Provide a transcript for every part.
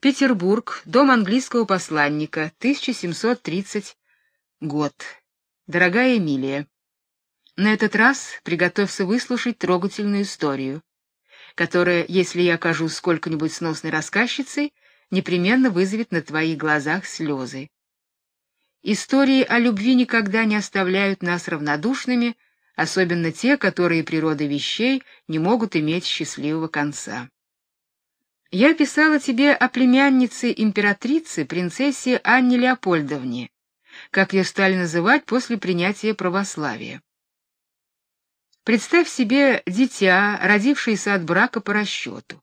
Петербург, дом английского посланника, 1730 год. Дорогая Эмилия, на этот раз приготовься выслушать трогательную историю, которая, если я окажусь сколько-нибудь сносной рассказчицей, непременно вызовет на твоих глазах слезы. Истории о любви никогда не оставляют нас равнодушными, особенно те, которые природой вещей не могут иметь счастливого конца. Я писала тебе о племяннице императрицы, принцессе Анне Леопольдовне, как ее стали называть после принятия православия. Представь себе дитя, родившееся от брака по расчету.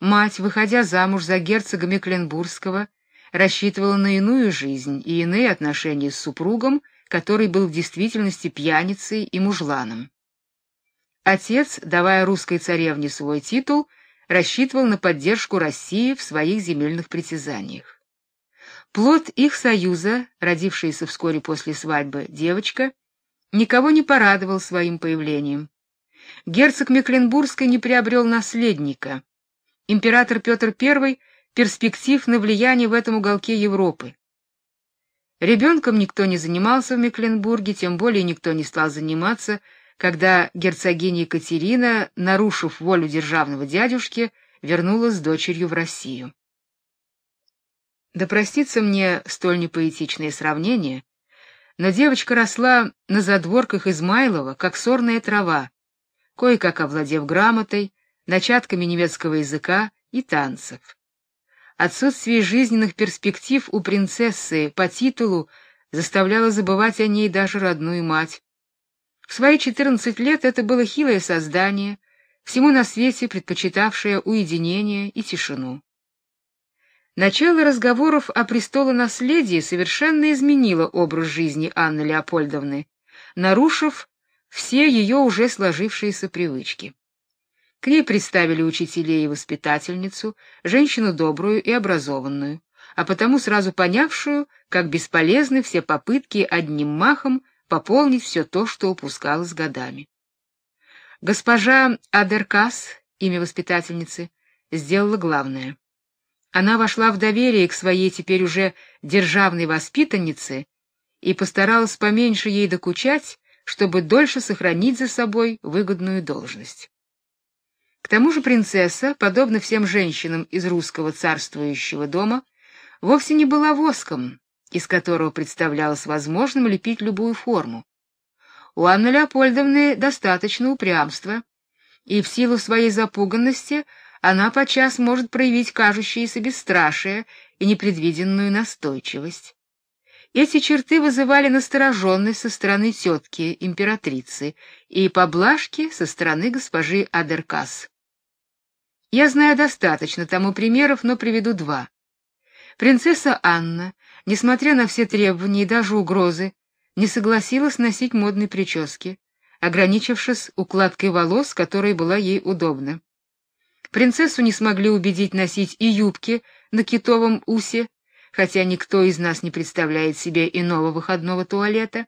Мать, выходя замуж за герцога Мекленбургского, рассчитывала на иную жизнь и иные отношения с супругом, который был в действительности пьяницей и мужланом. Отец, давая русской царевне свой титул, рассчитывал на поддержку России в своих земельных притязаниях. Плод их союза, родившаяся вскоре после свадьбы девочка, никого не порадовал своим появлением. Герцог Мекленбургский не приобрел наследника. Император Петр I перспектив на влияние в этом уголке Европы. Ребенком никто не занимался в Мекленбурге, тем более никто не стал заниматься когда герцогиня Екатерина, нарушив волю державного дядюшки, вернулась с дочерью в Россию. Да простится мне столь непоэтичное сравнение, но девочка росла на задворках Измайлова, как сорная трава, кое-как овладев грамотой, начатками немецкого языка и танцев. Отсутствие жизненных перспектив у принцессы по титулу заставляло забывать о ней даже родную мать, в свои четырнадцать лет это было хилое создание, всему на свете предпочитавшее уединение и тишину. Начало разговоров о престолонаследии совершенно изменило образ жизни Анны Леопольдовны, нарушив все ее уже сложившиеся привычки. К ней представили учителей и воспитательницу, женщину добрую и образованную, а потому сразу понявшую, как бесполезны все попытки одним махом пополнить все то, что упускалось годами. Госпожа Адеркас, имя воспитательницы, сделала главное. Она вошла в доверие к своей теперь уже державной воспитаннице и постаралась поменьше ей докучать, чтобы дольше сохранить за собой выгодную должность. К тому же принцесса, подобно всем женщинам из русского царствующего дома, вовсе не была воском, из которого представлялось возможным лепить любую форму. У Анны Леопольдовны достаточно упрямства, и в силу своей запуганности она подчас может проявить кажущееся бесстрашие и непредвиденную настойчивость. Эти черты вызывали настороженность со стороны тетки, императрицы, и поблажки со стороны госпожи Адеркас. Я знаю достаточно тому примеров, но приведу два. Принцесса Анна несмотря на все требования и даже угрозы, не согласилась носить модные прически, ограничившись укладкой волос, которая была ей удобна. Принцессу не смогли убедить носить и юбки на китовом усе, хотя никто из нас не представляет себе иного выходного туалета.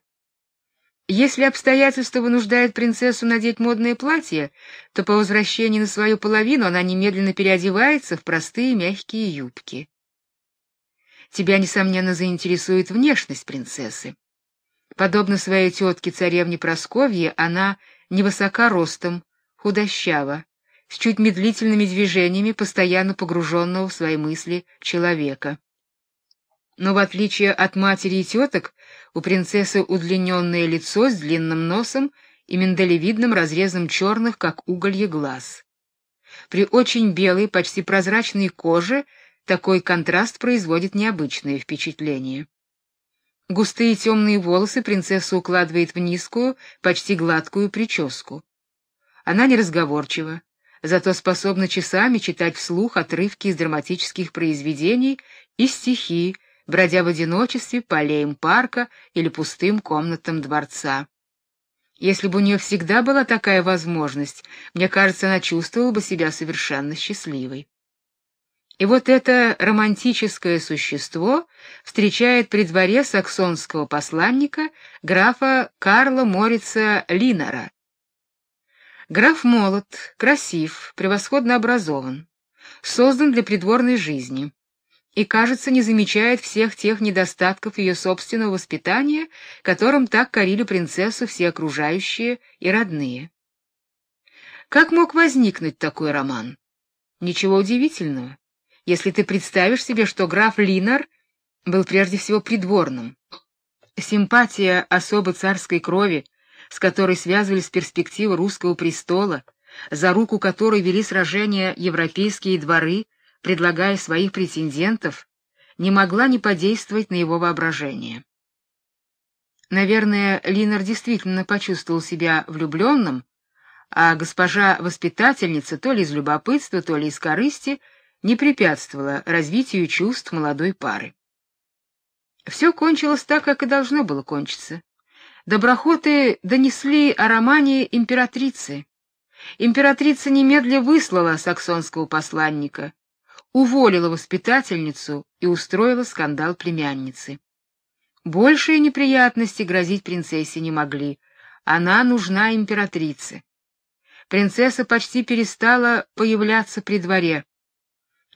Если обстоятельства вынуждают принцессу надеть модное платье, то по возвращении на свою половину она немедленно переодевается в простые мягкие юбки. Тебя несомненно заинтересует внешность принцессы. Подобно своей тетке царевне Просковье, она невысока ростом, худощава, с чуть медлительными движениями постоянно погруженного в свои мысли человека. Но в отличие от матери и теток, у принцессы удлиненное лицо с длинным носом и миндалевидным разрезом черных, как уголье, глаз. При очень белой, почти прозрачной коже такой контраст производит необычное впечатление. Густые темные волосы принцесса укладывает в низкую, почти гладкую прическу. Она неразговорчива, зато способна часами читать вслух отрывки из драматических произведений и стихи, бродя в одиночестве по аллеям парка или пустым комнатам дворца. Если бы у нее всегда была такая возможность, мне кажется, она чувствовала бы себя совершенно счастливой. И вот это романтическое существо встречает при дворе саксонского посланника графа Карла Морица Линера. Граф молод, красив, превосходно образован, создан для придворной жизни. и, кажется, не замечает всех тех недостатков ее собственного воспитания, которым так корили принцессу все окружающие и родные. Как мог возникнуть такой роман? Ничего удивительного, если ты представишь себе, что граф Линар был прежде всего придворным. Симпатия особо царской крови, с которой связывались перспективы русского престола, за руку которой вели сражения европейские дворы, предлагая своих претендентов, не могла не подействовать на его воображение. Наверное, Линар действительно почувствовал себя влюбленным, а госпожа-воспитательница то ли из любопытства, то ли из корысти не препятствовала развитию чувств молодой пары. Все кончилось так, как и должно было кончиться. Доброхоты донесли о романе императрице. Императрица немедля выслала саксонского посланника, уволила воспитательницу и устроила скандал племянницы. Большие неприятности грозить принцессе не могли. Она нужна императрице принцесса почти перестала появляться при дворе.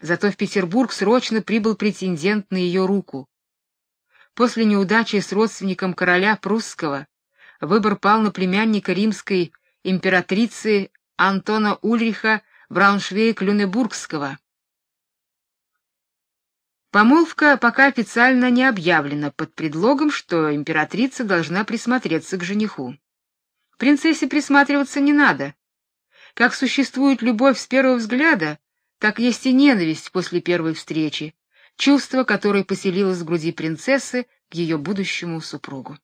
Зато в Петербург срочно прибыл претендент на ее руку. После неудачи с родственником короля прусского выбор пал на племянника римской императрицы Антона Ульриха Брауншвейг-Люнебургского. Помолвка пока официально не объявлена под предлогом, что императрица должна присмотреться к жениху. Принцессе присматриваться не надо. Как существует любовь с первого взгляда, так есть и ненависть после первой встречи, чувство, которое поселилось в груди принцессы к ее будущему супругу.